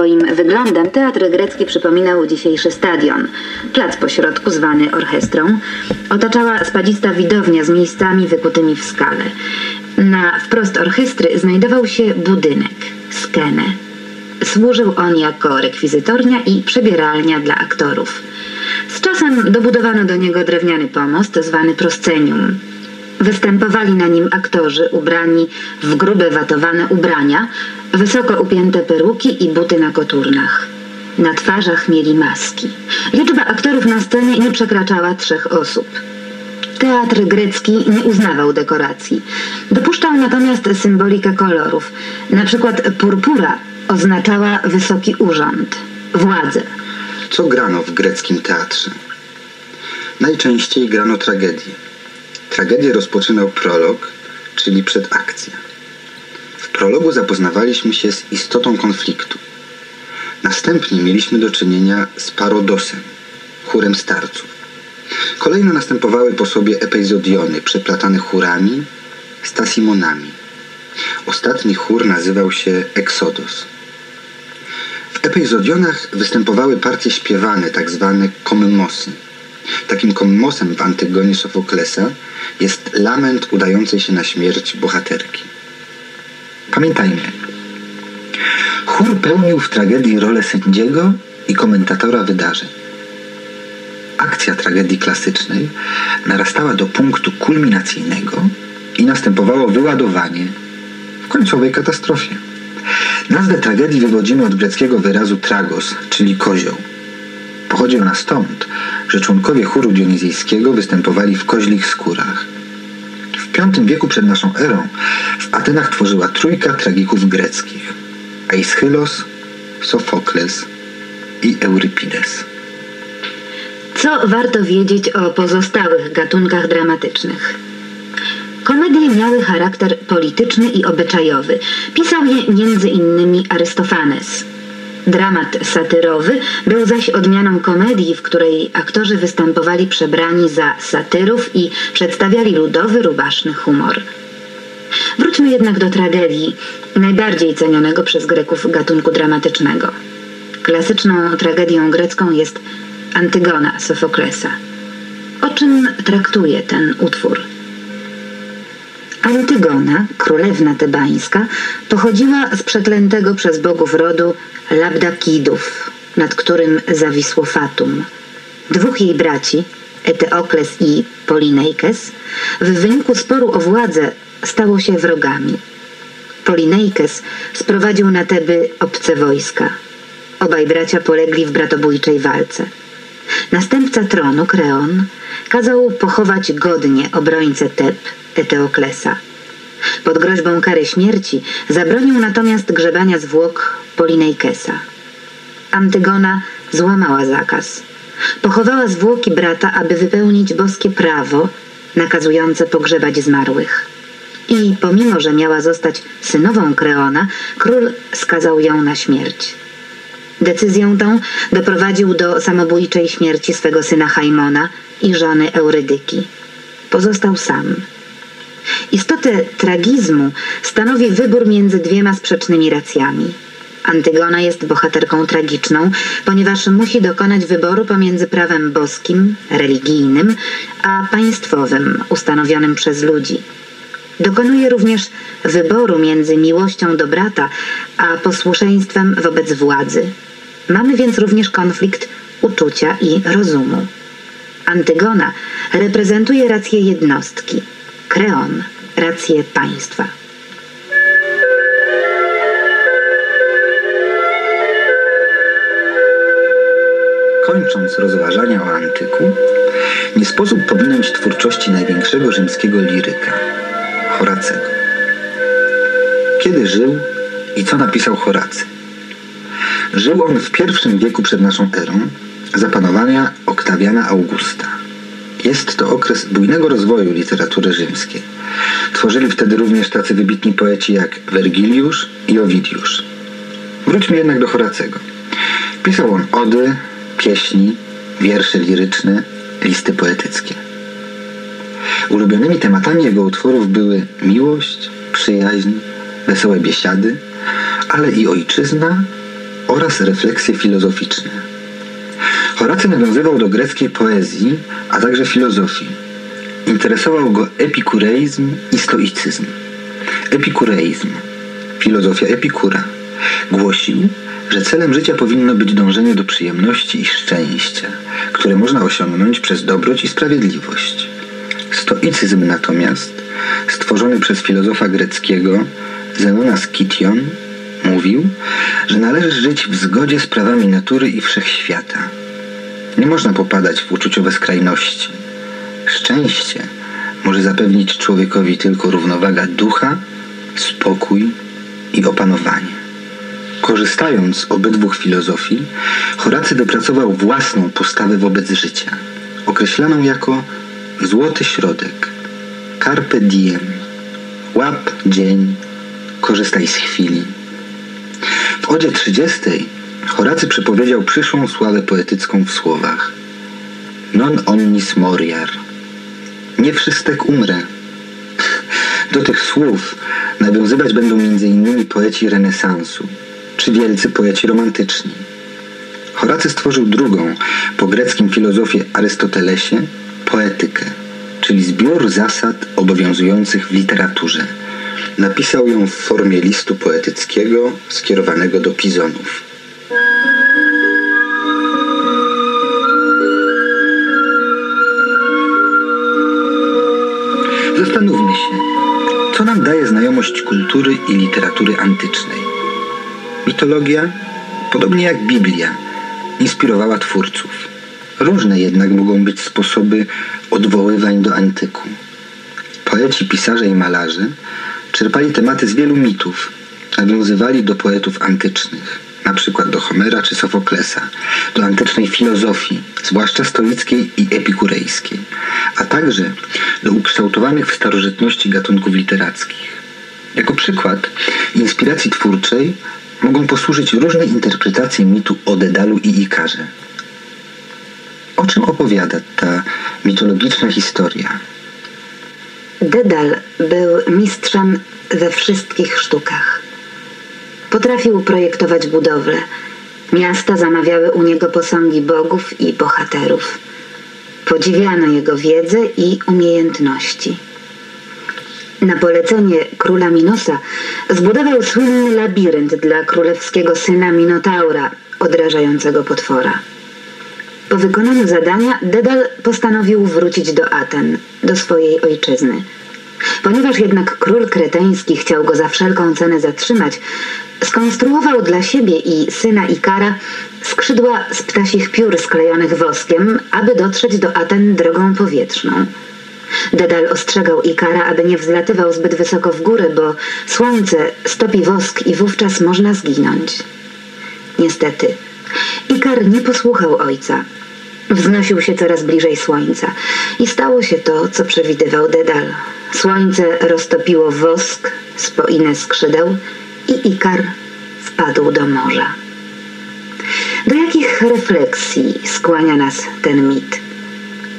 Swoim wyglądem teatr grecki przypominał dzisiejszy stadion. Plac pośrodku, zwany orchestrą, otaczała spadzista widownia z miejscami wykutymi w skale. Na wprost orchestry znajdował się budynek, skenę. Służył on jako rekwizytornia i przebieralnia dla aktorów. Z czasem dobudowano do niego drewniany pomost zwany proscenium. Występowali na nim aktorzy ubrani w grube watowane ubrania, wysoko upięte peruki i buty na koturnach. Na twarzach mieli maski. Liczba aktorów na scenie nie przekraczała trzech osób. Teatr grecki nie uznawał dekoracji. Dopuszczał natomiast symbolikę kolorów. Na przykład purpura oznaczała wysoki urząd, władzę. Co grano w greckim teatrze? Najczęściej grano tragedii. Tragedię rozpoczynał prolog, czyli przedakcja. W prologu zapoznawaliśmy się z istotą konfliktu. Następnie mieliśmy do czynienia z parodosem, chórem starców. Kolejno następowały po sobie epizodiony przeplatane chórami, stasimonami. Ostatni chór nazywał się Exodus. W epizodionach występowały partie śpiewane, tak zwane kommosy. Takim kommosem w Antygonie Sofoklesa jest lament udającej się na śmierć bohaterki. Pamiętajmy, chór pełnił w tragedii rolę sędziego i komentatora wydarzeń. Akcja tragedii klasycznej narastała do punktu kulminacyjnego i następowało wyładowanie w końcowej katastrofie. Nazwę tragedii wywodzimy od greckiego wyrazu tragos, czyli kozioł. Pochodzi ona stąd, że członkowie chóru dionizyjskiego występowali w koźlich skórach. W V wieku przed naszą erą w Atenach tworzyła trójka tragików greckich. Aeschylos, Sofokles i Eurypides. Co warto wiedzieć o pozostałych gatunkach dramatycznych? Komedie miały charakter polityczny i obyczajowy. Pisał je innymi Arystofanes. Dramat satyrowy był zaś odmianą komedii, w której aktorzy występowali przebrani za satyrów i przedstawiali ludowy, rubaszny humor. Wróćmy jednak do tragedii, najbardziej cenionego przez Greków gatunku dramatycznego. Klasyczną tragedią grecką jest Antygona Sofoklesa. O czym traktuje ten utwór? Antygona, królewna tebańska, pochodziła z przeklętego przez bogów rodu Labdakidów, nad którym zawisło Fatum. Dwóch jej braci, Eteokles i Polineikes, w wyniku sporu o władzę stało się wrogami. Polineikes sprowadził na Teby obce wojska. Obaj bracia polegli w bratobójczej walce. Następca tronu, Kreon, kazał pochować godnie obrońcę Teb, Eteoklesa. Pod groźbą kary śmierci zabronił natomiast grzebania zwłok Polineikesa. Antygona złamała zakaz. Pochowała zwłoki brata, aby wypełnić boskie prawo nakazujące pogrzebać zmarłych. I pomimo, że miała zostać synową Kreona, król skazał ją na śmierć. Decyzją tą doprowadził do samobójczej śmierci swego syna Haimona i żony Eurydyki. Pozostał sam. Istotę tragizmu stanowi wybór między dwiema sprzecznymi racjami. Antygona jest bohaterką tragiczną, ponieważ musi dokonać wyboru pomiędzy prawem boskim, religijnym, a państwowym, ustanowionym przez ludzi. Dokonuje również wyboru między miłością do brata, a posłuszeństwem wobec władzy. Mamy więc również konflikt uczucia i rozumu. Antygona reprezentuje rację jednostki, Kreon rację państwa. Kończąc rozważania o antyku, nie sposób pominąć twórczości największego rzymskiego liryka, Horacego. Kiedy żył i co napisał Horacy? Żył on w pierwszym wieku przed naszą erą, za panowania Oktawiana Augusta. Jest to okres bujnego rozwoju literatury rzymskiej. Tworzyli wtedy również tacy wybitni poeci jak Wergiliusz i Owidiusz. Wróćmy jednak do Horacego. Pisał on ody, pieśni, wiersze liryczne, listy poetyckie. Ulubionymi tematami jego utworów były miłość, przyjaźń, wesołe biesiady, ale i ojczyzna oraz refleksje filozoficzne. Horacy nawiązywał do greckiej poezji, a także filozofii. Interesował go epikureizm i stoicyzm. Epikureizm, filozofia Epikura, głosił, że celem życia powinno być dążenie do przyjemności i szczęścia, które można osiągnąć przez dobroć i sprawiedliwość. Stoicyzm natomiast, stworzony przez filozofa greckiego Zenona Skition, mówił, że należy żyć w zgodzie z prawami natury i wszechświata. Nie można popadać w uczuciowe skrajności. Szczęście może zapewnić człowiekowi tylko równowaga ducha, spokój i opanowanie. Korzystając z obydwu filozofii, Horacy wypracował własną postawę wobec życia, określaną jako złoty środek, carpe diem, łap dzień, korzystaj z chwili. W Odzie 30 Horacy przepowiedział przyszłą sławę poetycką w słowach Non omnis moriar. Nie wszystek umrę. Do tych słów nawiązywać będą m.in. poeci renesansu czy wielcy poeci romantyczni. Horacy stworzył drugą, po greckim filozofię Arystotelesie, poetykę, czyli zbiór zasad obowiązujących w literaturze. Napisał ją w formie listu poetyckiego skierowanego do pizonów. Zastanówmy się, co nam daje znajomość kultury i literatury antycznej. Mitologia, podobnie jak Biblia, inspirowała twórców. Różne jednak mogą być sposoby odwoływań do antyku. Poeci, pisarze i malarze czerpali tematy z wielu mitów, nawiązywali do poetów antycznych, na przykład do Homera czy Sofoklesa, do antycznej filozofii, zwłaszcza stoickiej i epikurejskiej, a także do ukształtowanych w starożytności gatunków literackich. Jako przykład inspiracji twórczej mogą posłużyć różne interpretacje mitu o Dedalu i Ikarze. O czym opowiada ta mitologiczna historia? Dedal był mistrzem we wszystkich sztukach. Potrafił projektować budowle. Miasta zamawiały u niego posągi bogów i bohaterów. Podziwiano jego wiedzę i umiejętności. Na polecenie króla Minosa zbudował słynny labirynt dla królewskiego syna Minotaura, odrażającego potwora. Po wykonaniu zadania Dedal postanowił wrócić do Aten, do swojej ojczyzny. Ponieważ jednak król kreteński chciał go za wszelką cenę zatrzymać, skonstruował dla siebie i syna Ikara skrzydła z ptasich piór sklejonych woskiem, aby dotrzeć do Aten drogą powietrzną. Dedal ostrzegał Ikara, aby nie wzlatywał zbyt wysoko w górę, bo słońce stopi wosk i wówczas można zginąć. Niestety, Ikar nie posłuchał ojca. Wznosił się coraz bliżej słońca i stało się to, co przewidywał Dedal. Słońce roztopiło wosk, spoinę skrzydeł i Ikar wpadł do morza. Do jakich refleksji skłania nas ten mit?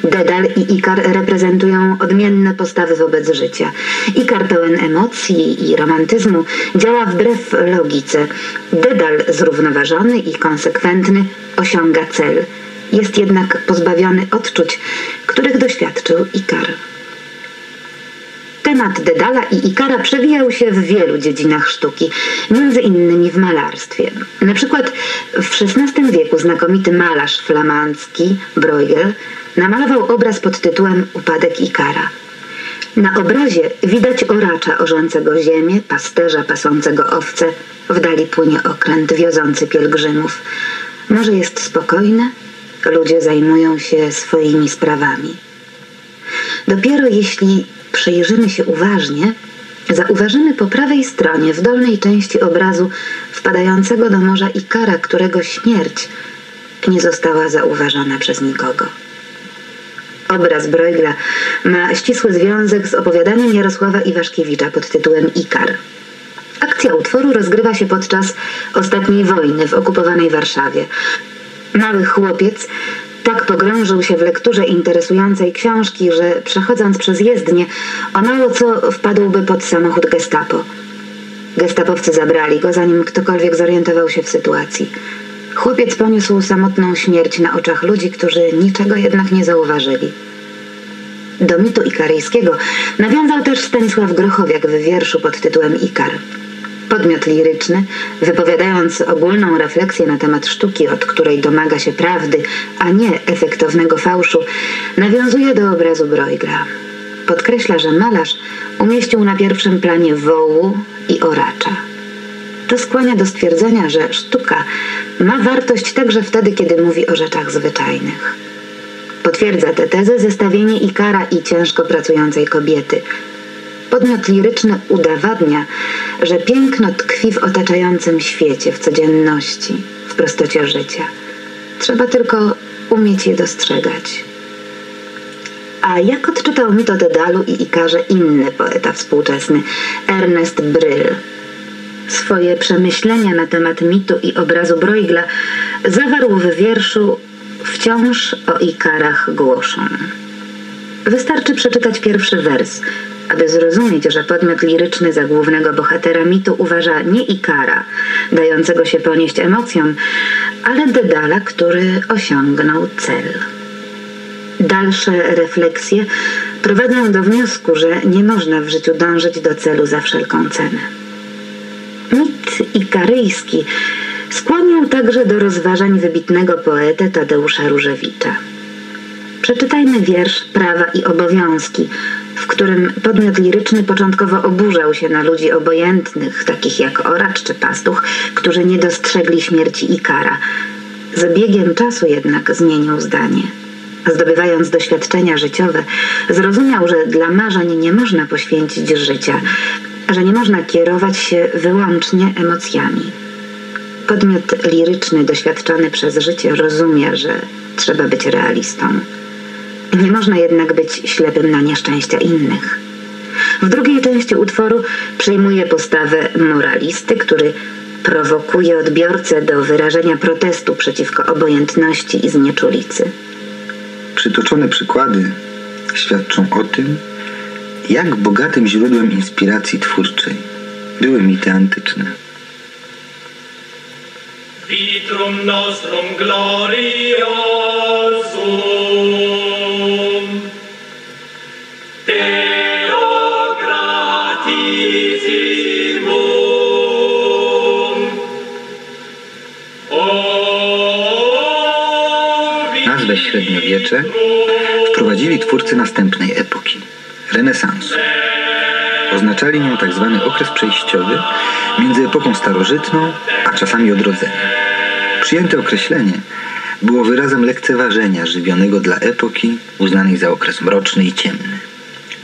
Dedal i Ikar reprezentują odmienne postawy wobec życia. Ikar pełen emocji i romantyzmu działa wbrew logice. Dedal zrównoważony i konsekwentny osiąga cel. Jest jednak pozbawiony odczuć, których doświadczył Ikar. Temat Dedala i Ikara przewijał się w wielu dziedzinach sztuki, między innymi w malarstwie. Na przykład w XVI wieku znakomity malarz flamandzki Bruegel namalował obraz pod tytułem Upadek Ikara. Na obrazie widać oracza orzącego ziemię, pasterza pasącego owce, w dali płynie okręt wiozący pielgrzymów. Morze jest spokojne, ludzie zajmują się swoimi sprawami. Dopiero jeśli przyjrzymy się uważnie, zauważymy po prawej stronie, w dolnej części obrazu, wpadającego do morza Ikara, którego śmierć nie została zauważona przez nikogo. Obraz Bruegla ma ścisły związek z opowiadaniem Jarosława Iwaszkiewicza pod tytułem Ikar. Akcja utworu rozgrywa się podczas ostatniej wojny w okupowanej Warszawie. Mały chłopiec tak pogrążył się w lekturze interesującej książki, że przechodząc przez jezdnię, o mało co wpadłby pod samochód gestapo. Gestapowcy zabrali go, zanim ktokolwiek zorientował się w sytuacji. Chłopiec poniósł samotną śmierć na oczach ludzi, którzy niczego jednak nie zauważyli. Do mitu ikaryjskiego nawiązał też Stanisław Grochowiak w wierszu pod tytułem Ikar. Podmiot liryczny, wypowiadając ogólną refleksję na temat sztuki, od której domaga się prawdy, a nie efektownego fałszu, nawiązuje do obrazu Bruegla. Podkreśla, że malarz umieścił na pierwszym planie wołu i oracza. To skłania do stwierdzenia, że sztuka ma wartość także wtedy, kiedy mówi o rzeczach zwyczajnych. Potwierdza tę tezę zestawienie Ikara i ciężko pracującej kobiety. Podmiot liryczny udowadnia, że piękno tkwi w otaczającym świecie, w codzienności, w prostocie życia. Trzeba tylko umieć je dostrzegać. A jak odczytał mit o Dedalu i Ikarze inny poeta współczesny, Ernest Bryl? Swoje przemyślenia na temat mitu i obrazu Bruegla zawarł w wierszu Wciąż o Ikarach głoszą. Wystarczy przeczytać pierwszy wers, aby zrozumieć, że podmiot liryczny za głównego bohatera mitu uważa nie Ikara, dającego się ponieść emocjom, ale Dedala, który osiągnął cel. Dalsze refleksje prowadzą do wniosku, że nie można w życiu dążyć do celu za wszelką cenę. Mit ikaryjski skłonił także do rozważań wybitnego poety Tadeusza Różewicza. Przeczytajmy wiersz Prawa i Obowiązki, w którym podmiot liryczny początkowo oburzał się na ludzi obojętnych, takich jak oracz czy pastuch, którzy nie dostrzegli śmierci Ikara. Z biegiem czasu jednak zmienił zdanie. Zdobywając doświadczenia życiowe, zrozumiał, że dla marzeń nie można poświęcić życia, że nie można kierować się wyłącznie emocjami. Podmiot liryczny doświadczony przez życie rozumie, że trzeba być realistą. Nie można jednak być ślepym na nieszczęścia innych. W drugiej części utworu przyjmuje postawę moralisty, który prowokuje odbiorcę do wyrażenia protestu przeciwko obojętności i znieczulicy. Przytoczone przykłady świadczą o tym, jak bogatym źródłem inspiracji twórczej były mity antyczne. Vitrum nostrum gloriosum wprowadzili twórcy następnej epoki renesansu. Oznaczali nią tak zwany okres przejściowy między epoką starożytną a czasami odrodzenia. Przyjęte określenie było wyrazem lekceważenia żywionego dla epoki uznanej za okres mroczny i ciemny.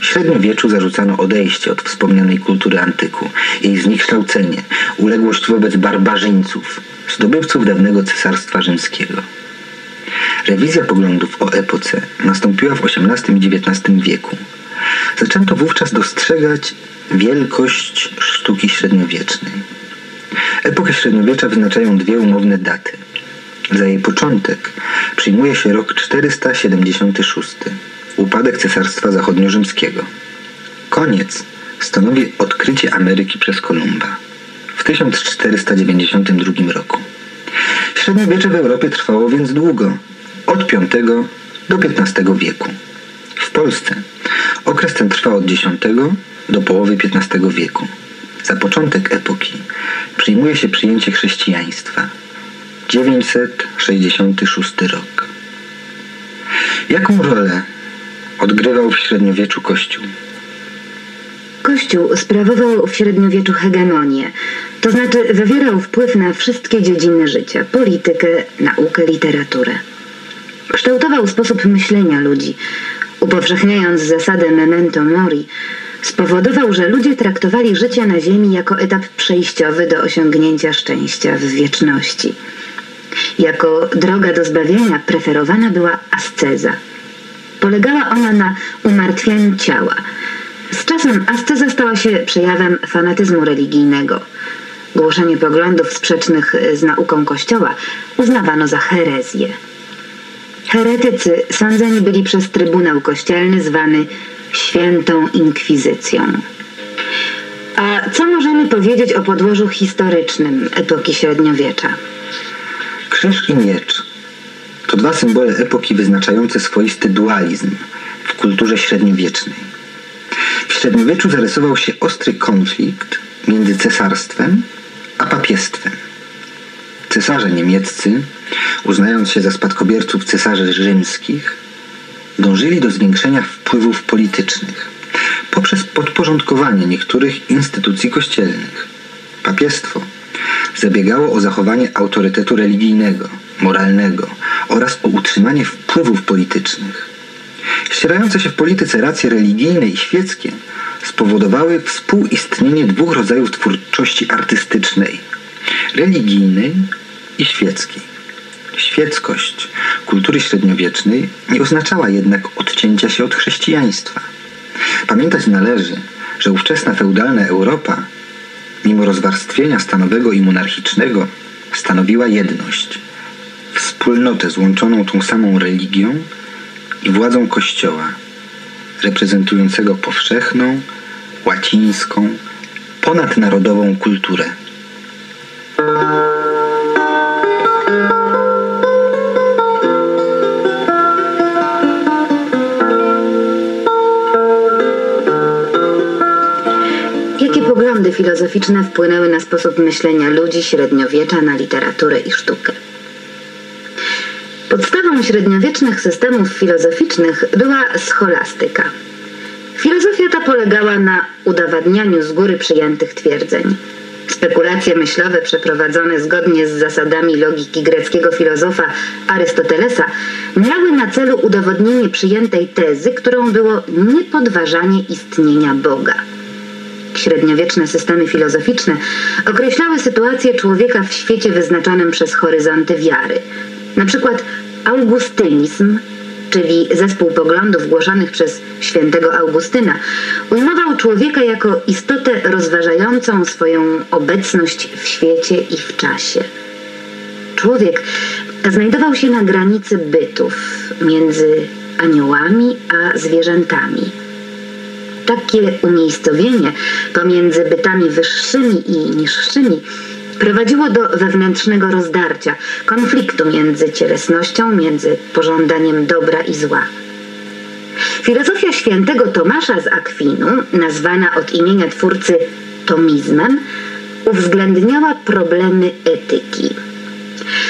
W średniowieczu zarzucano odejście od wspomnianej kultury antyku, jej zniekształcenie, uległość wobec barbarzyńców, zdobywców dawnego cesarstwa rzymskiego. Rewizja poglądów o epoce nastąpiła w XVIII i XIX wieku. Zaczęto wówczas dostrzegać wielkość sztuki średniowiecznej. Epokę średniowiecza wyznaczają dwie umowne daty. Za jej początek przyjmuje się rok 476, upadek Cesarstwa Zachodniorzymskiego. Koniec stanowi odkrycie Ameryki przez Kolumba w 1492 roku. Średniowiecze w Europie trwało więc długo, od V do XV wieku. W Polsce okres ten trwa od X do połowy XV wieku. Za początek epoki przyjmuje się przyjęcie chrześcijaństwa. 966 rok. Jaką rolę odgrywał w średniowieczu Kościół? Kościół sprawował w średniowieczu hegemonię, to znaczy wywierał wpływ na wszystkie dziedziny życia politykę, naukę, literaturę. Kształtował sposób myślenia ludzi, upowszechniając zasadę memento mori, spowodował, że ludzie traktowali życie na ziemi jako etap przejściowy do osiągnięcia szczęścia w wieczności. Jako droga do zbawienia preferowana była asceza. Polegała ona na umartwianiu ciała. Z czasem asceza stała się przejawem fanatyzmu religijnego. Głoszenie poglądów sprzecznych z nauką Kościoła uznawano za herezję. Heretycy sądzeni byli przez Trybunał Kościelny zwany Świętą Inkwizycją. A co możemy powiedzieć o podłożu historycznym epoki średniowiecza? Krzyż i miecz to dwa symbole epoki wyznaczające swoisty dualizm w kulturze średniowiecznej. W średniowieczu zarysował się ostry konflikt między cesarstwem a papiestwem. Cesarze niemieccy, uznając się za spadkobierców cesarzy rzymskich, dążyli do zwiększenia wpływów politycznych poprzez podporządkowanie niektórych instytucji kościelnych. Papiestwo zabiegało o zachowanie autorytetu religijnego, moralnego oraz o utrzymanie wpływów politycznych. Ścierające się w polityce racje religijne i świeckie spowodowały współistnienie dwóch rodzajów twórczości artystycznej religijnej i świeckiej. Świeckość kultury średniowiecznej nie oznaczała jednak odcięcia się od chrześcijaństwa. Pamiętać należy, że ówczesna feudalna Europa, mimo rozwarstwienia stanowego i monarchicznego, stanowiła jedność, wspólnotę złączoną tą samą religią i władzą Kościoła, reprezentującego powszechną, łacińską, ponadnarodową kulturę. Filozoficzne wpłynęły na sposób myślenia ludzi średniowiecza na literaturę i sztukę? Podstawą średniowiecznych systemów filozoficznych była scholastyka. Filozofia ta polegała na udowadnianiu z góry przyjętych twierdzeń. Spekulacje myślowe przeprowadzone zgodnie z zasadami logiki greckiego filozofa Arystotelesa miały na celu udowodnienie przyjętej tezy, którą było niepodważanie istnienia Boga. Średniowieczne systemy filozoficzne określały sytuację człowieka w świecie wyznaczonym przez horyzonty wiary. Na przykład augustynizm, czyli zespół poglądów głoszonych przez świętego Augustyna, ujmował człowieka jako istotę rozważającą swoją obecność w świecie i w czasie. Człowiek znajdował się na granicy bytów między aniołami a zwierzętami. Takie umiejscowienie pomiędzy bytami wyższymi i niższymi prowadziło do wewnętrznego rozdarcia, konfliktu między cielesnością, między pożądaniem dobra i zła. Filozofia świętego Tomasza z Akwinu, nazwana od imienia twórcy tomizmem, uwzględniała problemy etyki.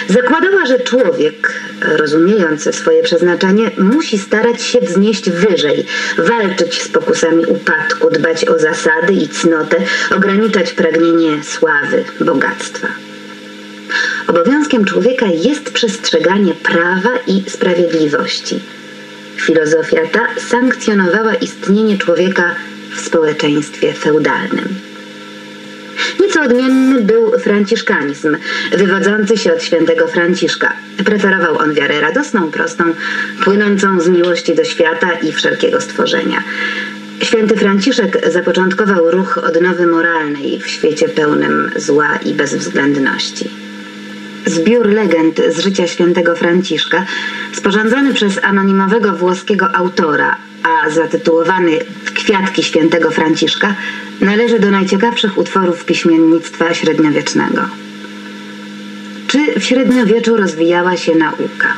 Zakładała, że człowiek, rozumiejąc swoje przeznaczenie, musi starać się wznieść wyżej, walczyć z pokusami upadku, dbać o zasady i cnotę, ograniczać pragnienie sławy, bogactwa. Obowiązkiem człowieka jest przestrzeganie prawa i sprawiedliwości. Filozofia ta sankcjonowała istnienie człowieka w społeczeństwie feudalnym. Nieco odmienny był franciszkanizm, wywodzący się od świętego Franciszka. Preferował on wiarę radosną, prostą, płynącą z miłości do świata i wszelkiego stworzenia. Święty Franciszek zapoczątkował ruch odnowy moralnej w świecie pełnym zła i bezwzględności. Zbiór legend z życia świętego Franciszka, sporządzony przez anonimowego włoskiego autora, a zatytułowany Kwiatki świętego Franciszka, należy do najciekawszych utworów piśmiennictwa średniowiecznego. Czy w średniowieczu rozwijała się nauka?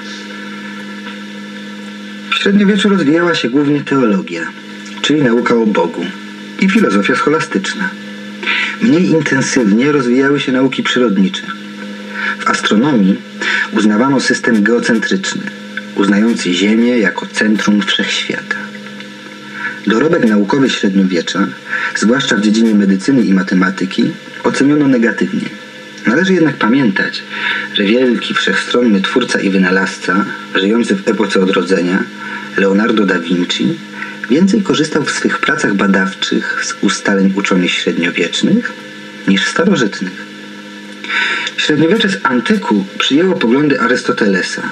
W średniowieczu rozwijała się głównie teologia, czyli nauka o Bogu i filozofia scholastyczna. Mniej intensywnie rozwijały się nauki przyrodnicze. W astronomii uznawano system geocentryczny, uznający Ziemię jako centrum wszechświata. Dorobek naukowy średniowiecza, zwłaszcza w dziedzinie medycyny i matematyki, oceniono negatywnie. Należy jednak pamiętać, że wielki, wszechstronny twórca i wynalazca, żyjący w epoce odrodzenia, Leonardo da Vinci, więcej korzystał w swych pracach badawczych z ustaleń uczonych średniowiecznych niż starożytnych. Średniowiecze z antyku przyjęło poglądy Arystotelesa,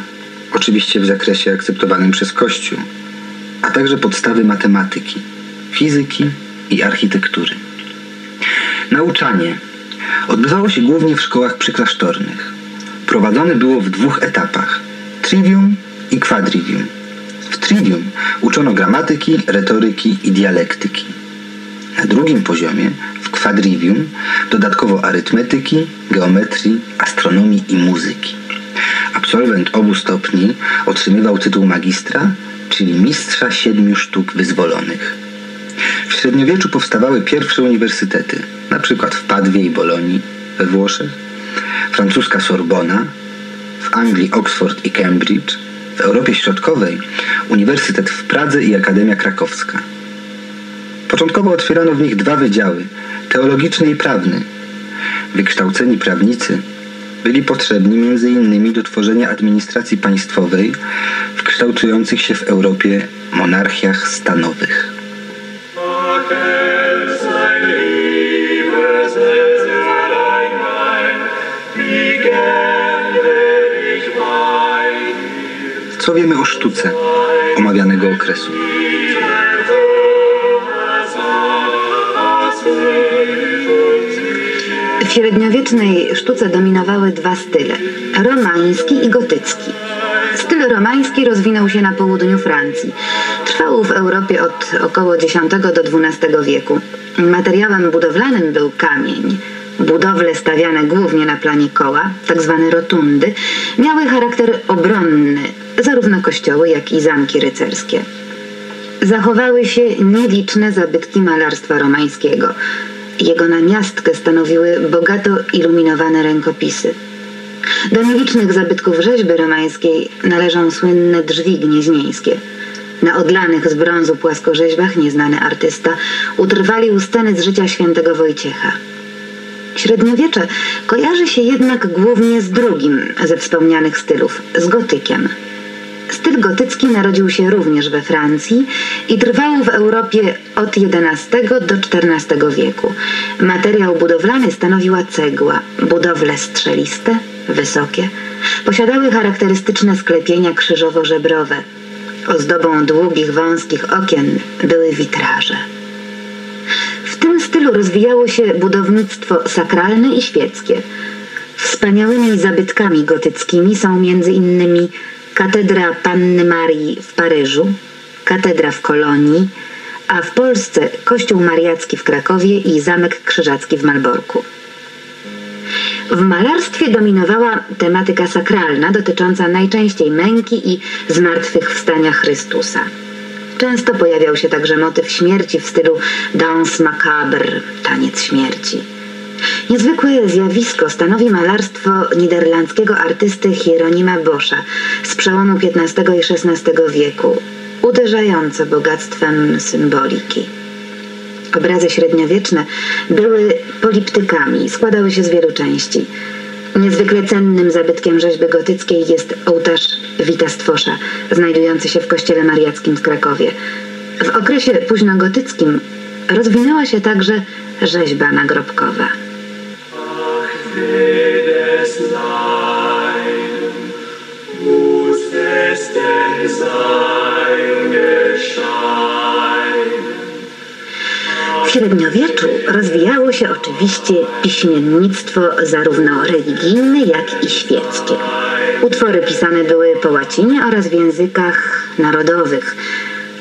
oczywiście w zakresie akceptowanym przez Kościół, a także podstawy matematyki, fizyki i architektury. Nauczanie odbywało się głównie w szkołach przyklasztornych. Prowadzone było w dwóch etapach trivium i quadrivium. W trivium uczono gramatyki, retoryki i dialektyki. Na drugim poziomie, w quadrivium, dodatkowo arytmetyki, geometrii, astronomii i muzyki. Absolwent obu stopni otrzymywał tytuł magistra, czyli mistrza siedmiu sztuk wyzwolonych. W średniowieczu powstawały pierwsze uniwersytety, na przykład w Padwie i Bolonii we Włoszech, francuska Sorbona, w Anglii Oxford i Cambridge, w Europie Środkowej Uniwersytet w Pradze i Akademia Krakowska. Początkowo otwierano w nich dwa wydziały teologiczny i prawny. Wykształceni prawnicy byli potrzebni m.in. do tworzenia administracji państwowej w kształtujących się w Europie monarchiach stanowych. Co wiemy o sztuce omawianego okresu? Średniowiecznej sztuce dominowały dwa style: romański i gotycki. Styl romański rozwinął się na południu Francji. Trwał w Europie od około X do XII wieku. Materiałem budowlanym był kamień. Budowle stawiane głównie na planie koła, tak zwane rotundy, miały charakter obronny, zarówno kościoły, jak i zamki rycerskie. Zachowały się nieliczne zabytki malarstwa romańskiego. Jego namiastkę stanowiły bogato iluminowane rękopisy. Do nielicznych zabytków rzeźby romańskiej należą słynne drzwi gnieźnieńskie. Na odlanych z brązu płaskorzeźbach nieznany artysta utrwalił sceny z życia świętego Wojciecha. Średniowiecze kojarzy się jednak głównie z drugim ze wspomnianych stylów, z gotykiem. Styl gotycki narodził się również we Francji i trwał w Europie od XI do XIV wieku. Materiał budowlany stanowiła cegła, budowle strzeliste, wysokie. Posiadały charakterystyczne sklepienia krzyżowo-żebrowe. Ozdobą długich, wąskich okien były witraże. W tym stylu rozwijało się budownictwo sakralne i świeckie. Wspaniałymi zabytkami gotyckimi są między innymi katedra Panny Marii w Paryżu, katedra w Kolonii, a w Polsce kościół mariacki w Krakowie i zamek krzyżacki w Malborku. W malarstwie dominowała tematyka sakralna dotycząca najczęściej męki i zmartwychwstania Chrystusa. Często pojawiał się także motyw śmierci w stylu danse macabre, taniec śmierci. Niezwykłe zjawisko stanowi malarstwo niderlandzkiego artysty Hieronima Boscha z przełomu XV i XVI wieku, uderzające bogactwem symboliki. Obrazy średniowieczne były poliptykami, składały się z wielu części. Niezwykle cennym zabytkiem rzeźby gotyckiej jest ołtarz Wita Stwosza, znajdujący się w kościele mariackim w Krakowie. W okresie późnogotyckim rozwinęła się także rzeźba nagrobkowa. W średniowieczu rozwijało się oczywiście piśmiennictwo zarówno religijne, jak i świeckie. Utwory pisane były po łacinie oraz w językach narodowych.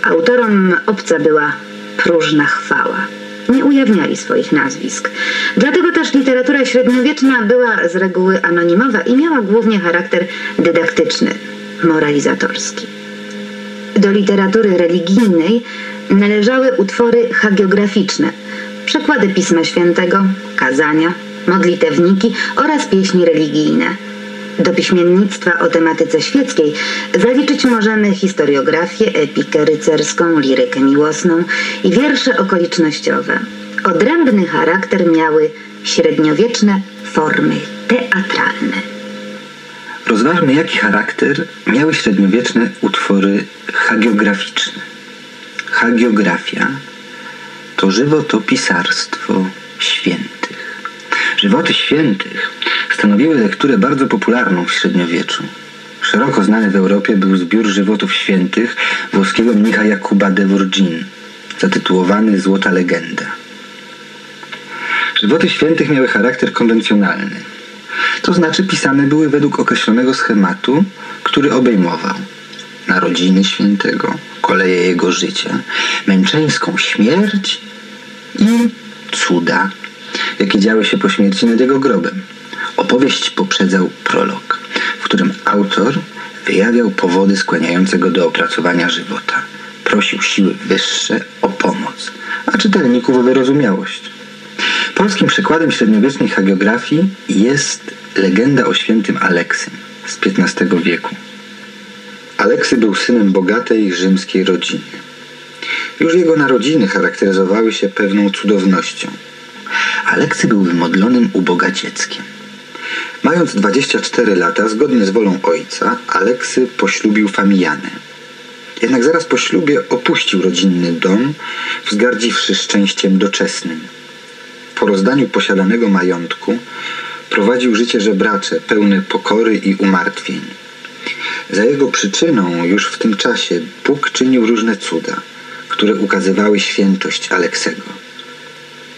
Autorom obca była próżna chwała. Nie ujawniali swoich nazwisk. Dlatego też literatura średniowieczna była z reguły anonimowa i miała głównie charakter dydaktyczny, moralizatorski. Do literatury religijnej należały utwory hagiograficzne, przekłady Pisma Świętego, kazania, modlitewniki oraz pieśni religijne. Do piśmiennictwa o tematyce świeckiej zaliczyć możemy historiografię, epikę rycerską, lirykę miłosną i wiersze okolicznościowe. Odrębny charakter miały średniowieczne formy teatralne. Rozważmy, jaki charakter miały średniowieczne utwory hagiograficzne. Hagiografia to żywotopisarstwo świętych. Żywoty świętych stanowiły lekturę bardzo popularną w średniowieczu. Szeroko znany w Europie był zbiór żywotów świętych włoskiego mnicha Jakuba de Vorgin, zatytułowany Złota Legenda. Żywoty świętych miały charakter konwencjonalny. To znaczy pisane były według określonego schematu, który obejmował narodziny świętego, koleje jego życia, męczeńską śmierć i cuda jakie działy się po śmierci nad jego grobem. Opowieść poprzedzał prolog, w którym autor wyjawiał powody skłaniające go do opracowania żywota. Prosił siły wyższe o pomoc, a czytelników o wyrozumiałość. Polskim przykładem średniowiecznej hagiografii jest legenda o świętym Aleksym z XV wieku. Aleksy był synem bogatej rzymskiej rodziny. Już jego narodziny charakteryzowały się pewną cudownością. Aleksy był wymodlonym u Boga dzieckiem. Mając 24 lata, zgodnie z wolą ojca, Aleksy poślubił Famijanę. Jednak zaraz po ślubie opuścił rodzinny dom, wzgardziwszy szczęściem doczesnym. Po rozdaniu posiadanego majątku prowadził życie żebracze, pełne pokory i umartwień. Za jego przyczyną już w tym czasie Bóg czynił różne cuda, które ukazywały świętość Aleksego.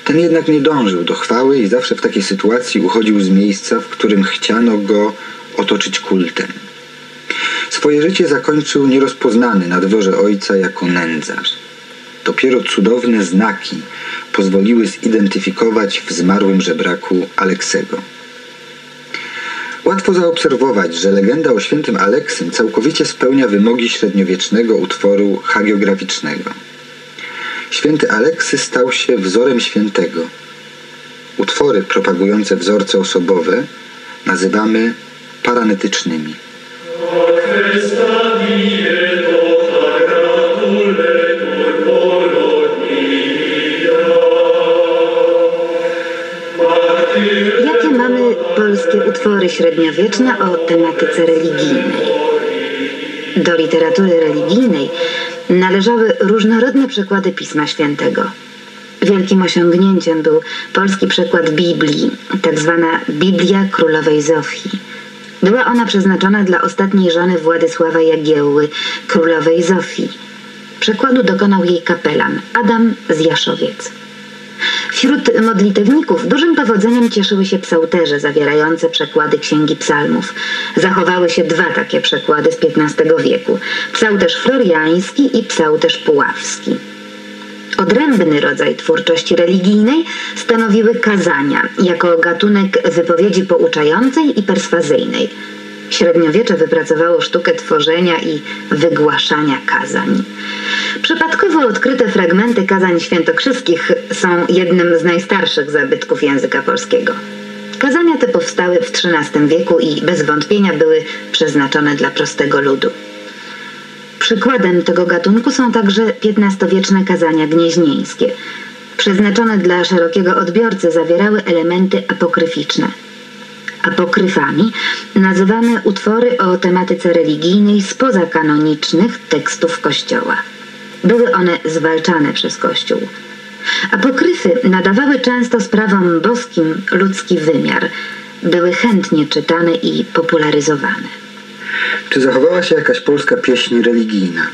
Ten jednak nie dążył do chwały i zawsze w takiej sytuacji uchodził z miejsca, w którym chciano go otoczyć kultem. Swoje życie zakończył nierozpoznany na dworze ojca jako nędzarz. Dopiero cudowne znaki pozwoliły zidentyfikować w zmarłym żebraku Aleksego. Łatwo zaobserwować, że legenda o świętym Aleksym całkowicie spełnia wymogi średniowiecznego utworu hagiograficznego. Święty Aleksy stał się wzorem świętego. Utwory propagujące wzorce osobowe nazywamy paranetycznymi. Jakie mamy polskie utwory średniowieczne o tematyce religijnej? Do literatury religijnej należały różnorodne przekłady Pisma Świętego. Wielkim osiągnięciem był polski przekład Biblii, tak zwana Biblia Królowej Zofii. Była ona przeznaczona dla ostatniej żony Władysława Jagiełły, królowej Zofii. Przekładu dokonał jej kapelan Adam z Jaszowiec. Wśród modlitewników dużym powodzeniem cieszyły się psałterze zawierające przekłady księgi psalmów. Zachowały się dwa takie przekłady z XV wieku: psałterz floriański i psałterz puławski. Odrębny rodzaj twórczości religijnej stanowiły kazania, jako gatunek wypowiedzi pouczającej i perswazyjnej. Średniowiecze wypracowało sztukę tworzenia i wygłaszania kazań. Przypadkowo odkryte fragmenty kazań świętokrzyskich są jednym z najstarszych zabytków języka polskiego. Kazania te powstały w XIII wieku i bez wątpienia były przeznaczone dla prostego ludu. Przykładem tego gatunku są także XV-wieczne kazania gnieźnieńskie. Przeznaczone dla szerokiego odbiorcy zawierały elementy apokryficzne. Apokryfami nazywamy utwory o tematyce religijnej spoza kanonicznych tekstów Kościoła. Były one zwalczane przez Kościół. Apokryfy nadawały często sprawom boskim ludzki wymiar. Były chętnie czytane i popularyzowane. Czy zachowała się jakaś polska pieśń religijna?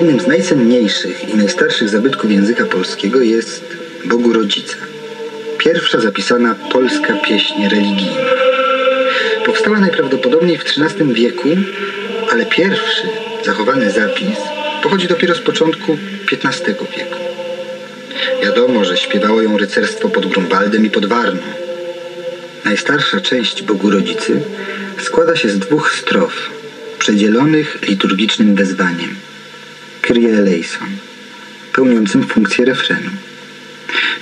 Jednym z najcenniejszych i najstarszych zabytków języka polskiego jest Bogu Rodzica. Pierwsza zapisana polska pieśń religijna. Powstała najprawdopodobniej w XIII wieku, ale pierwszy zachowany zapis pochodzi dopiero z początku XV wieku. Wiadomo, że śpiewało ją rycerstwo pod Grunwaldem i pod Warną. Najstarsza część Bogu Rodzicy składa się z dwóch strof, przedzielonych liturgicznym wezwaniem Kyrie eleison, pełniącym funkcję refrenu.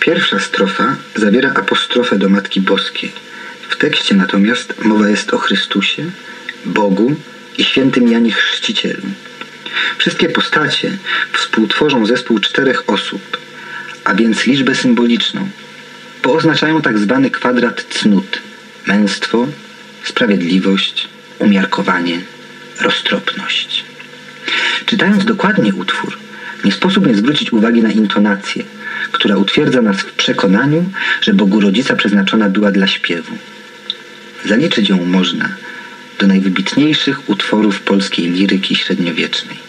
Pierwsza strofa zawiera apostrofę do Matki Boskiej. W tekście natomiast mowa jest o Chrystusie, Bogu i świętym Janie Chrzcicielu. Wszystkie postacie współtworzą zespół czterech osób, a więc liczbę symboliczną, bo oznaczają tak zwany kwadrat cnót męstwo, sprawiedliwość, umiarkowanie, roztropność. Czytając dokładnie utwór, nie sposób nie zwrócić uwagi na intonację, która utwierdza nas w przekonaniu, że Bogu Rodzica przeznaczona była dla śpiewu. Zaliczyć ją można do najwybitniejszych utworów polskiej liryki średniowiecznej.